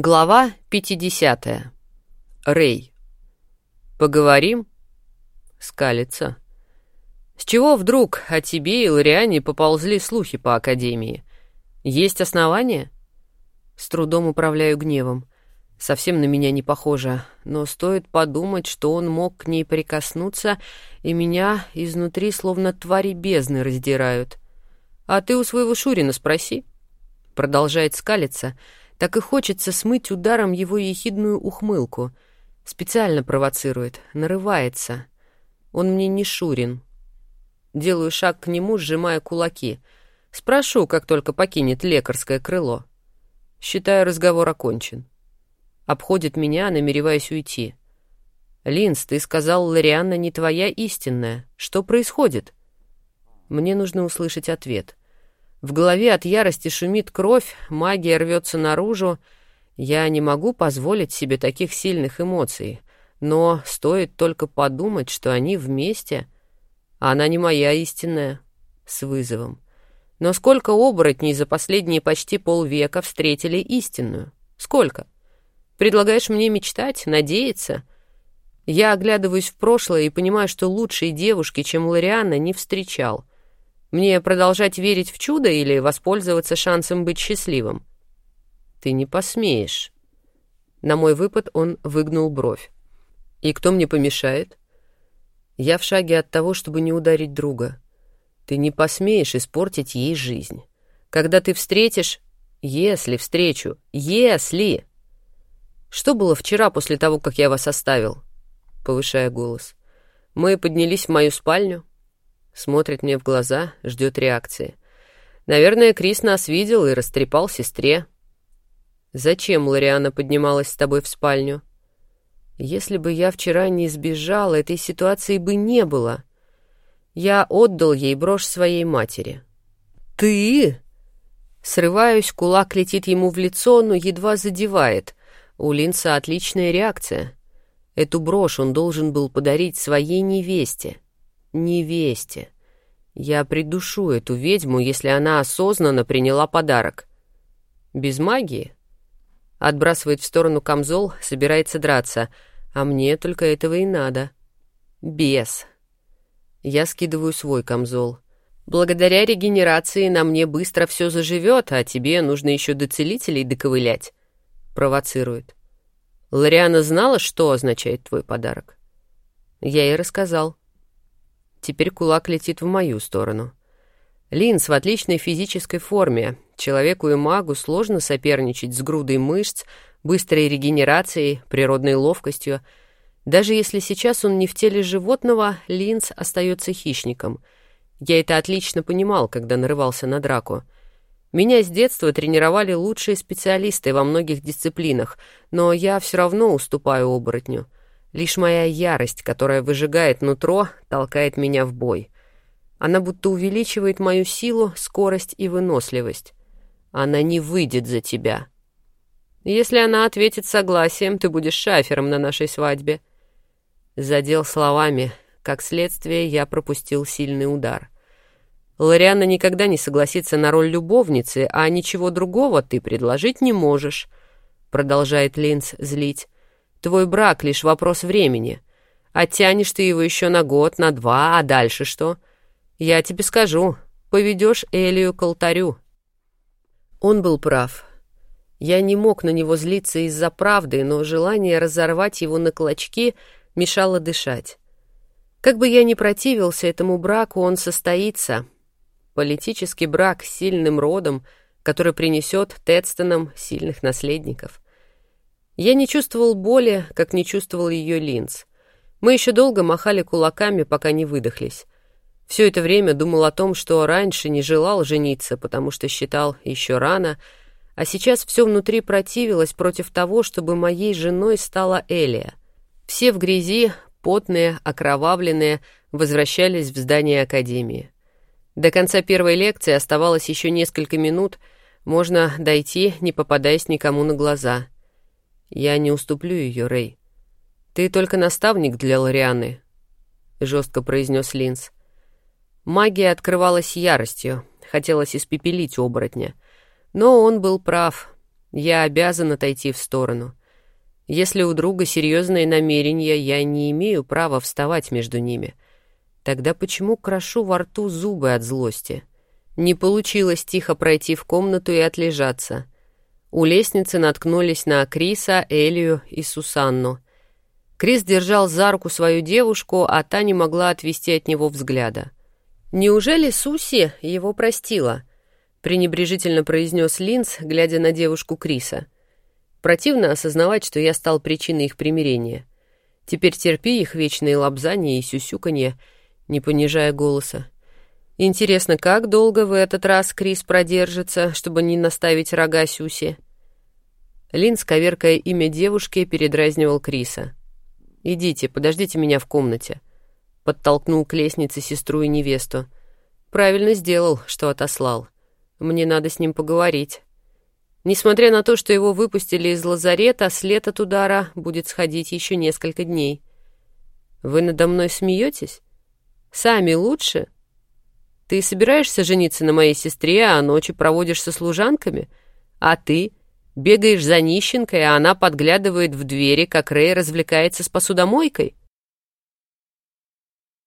Глава 50. Рэй. «Поговорим?» Скалится. «С чего вдруг о тебе и Лориане поползли слухи по Академии? Есть основания?» С трудом управляю гневом. Совсем на меня не похоже, но стоит подумать, что он мог к ней прикоснуться, и меня изнутри словно твари бездны раздирают. «А ты у своего Шурина спроси». Продолжает скалиться — так и хочется смыть ударом его ехидную ухмылку. Специально провоцирует, нарывается. Он мне не Шурин. Делаю шаг к нему, сжимая кулаки. Спрошу, как только покинет лекарское крыло. Считаю, разговор окончен. Обходит меня, намереваясь уйти. «Линз, ты сказал, Лорианна не твоя истинная. Что происходит?» Мне нужно услышать ответ. В голове от ярости шумит кровь, магия рвется наружу. Я не могу позволить себе таких сильных эмоций, но стоит только подумать, что они вместе. Она не моя истинная, с вызовом. Но сколько оборотней за последние почти полвека встретили истинную? Сколько? Предлагаешь мне мечтать, надеяться? Я оглядываюсь в прошлое и понимаю, что лучшей девушки, чем Лорианна, не встречал — мне продолжать верить в чудо или воспользоваться шансом быть счастливым? Ты не посмеешь. На мой выпад он выгнул бровь. И кто мне помешает? Я в шаге от того, чтобы не ударить друга. Ты не посмеешь испортить ей жизнь. Когда ты встретишь... Если встречу... Если... Что было вчера после того, как я вас оставил? Повышая голос. Мы поднялись в мою спальню, Смотрит мне в глаза, ждет реакции. Наверное, Крис нас видел и растрепал сестре. «Зачем Лориана поднималась с тобой в спальню?» «Если бы я вчера не сбежала, этой ситуации бы не было. Я отдал ей брошь своей матери». «Ты?» Срываюсь, кулак летит ему в лицо, но едва задевает. У Линца отличная реакция. Эту брошь он должен был подарить своей невесте невесте. Я придушу эту ведьму, если она осознанно приняла подарок. Без магии? Отбрасывает в сторону камзол, собирается драться, а мне только этого и надо. Без. Я скидываю свой камзол. Благодаря регенерации на мне быстро все заживет, а тебе нужно еще до целителей доковылять. Провоцирует. Лориана знала, что означает твой подарок? Я ей рассказал. Теперь кулак летит в мою сторону. Линз в отличной физической форме. Человеку и магу сложно соперничать с грудой мышц, быстрой регенерацией, природной ловкостью. Даже если сейчас он не в теле животного, Линз остается хищником. Я это отлично понимал, когда нарывался на драку. Меня с детства тренировали лучшие специалисты во многих дисциплинах, но я все равно уступаю оборотню — Лишь моя ярость, которая выжигает нутро, толкает меня в бой. Она будто увеличивает мою силу, скорость и выносливость. Она не выйдет за тебя. Если она ответит согласием, ты будешь шафером на нашей свадьбе. Задел словами. Как следствие, я пропустил сильный удар. Лориана никогда не согласится на роль любовницы, а ничего другого ты предложить не можешь, продолжает Линц злить. Твой брак — лишь вопрос времени. Оттянешь ты его еще на год, на два, а дальше что? Я тебе скажу, поведешь Элию к алтарю». Он был прав. Я не мог на него злиться из-за правды, но желание разорвать его на клочки мешало дышать. Как бы я ни противился этому браку, он состоится. Политический брак с сильным родом, который принесет Тедстонам сильных наследников — я не чувствовал боли, как не чувствовал ее линз. Мы еще долго махали кулаками, пока не выдохлись. Все это время думал о том, что раньше не желал жениться, потому что считал еще рано, а сейчас все внутри противилось против того, чтобы моей женой стала Элия. Все в грязи, потные, окровавленные, возвращались в здание Академии. До конца первой лекции оставалось еще несколько минут, можно дойти, не попадаясь никому на глаза — «Я не уступлю ее, Рэй. Ты только наставник для Лорианы», — жестко произнес Линз. Магия открывалась яростью, хотелось испепелить оборотня. Но он был прав. Я обязан отойти в сторону. Если у друга серьезные намерения, я не имею права вставать между ними. Тогда почему крошу во рту зубы от злости? Не получилось тихо пройти в комнату и отлежаться. У лестницы наткнулись на Криса, Элию и Сусанну. Крис держал за руку свою девушку, а та не могла отвести от него взгляда. «Неужели Суси его простила?» — пренебрежительно произнес Линц, глядя на девушку Криса. «Противно осознавать, что я стал причиной их примирения. Теперь терпи их вечные лапзания и сюсюканье, не понижая голоса. Интересно, как долго в этот раз Крис продержится, чтобы не наставить рога Сюси?» Линц, коверкая имя девушки, передразнивал Криса. «Идите, подождите меня в комнате», — подтолкнул к лестнице сестру и невесту. «Правильно сделал, что отослал». Мне надо с ним поговорить. Несмотря на то, что его выпустили из лазарета, след от удара будет сходить еще несколько дней. Вы надо мной смеетесь? Сами лучше? Ты собираешься жениться на моей сестре, а ночи проводишь со служанками? А ты? Бегаешь за нищенкой, а она подглядывает в двери, как Рэй развлекается с посудомойкой?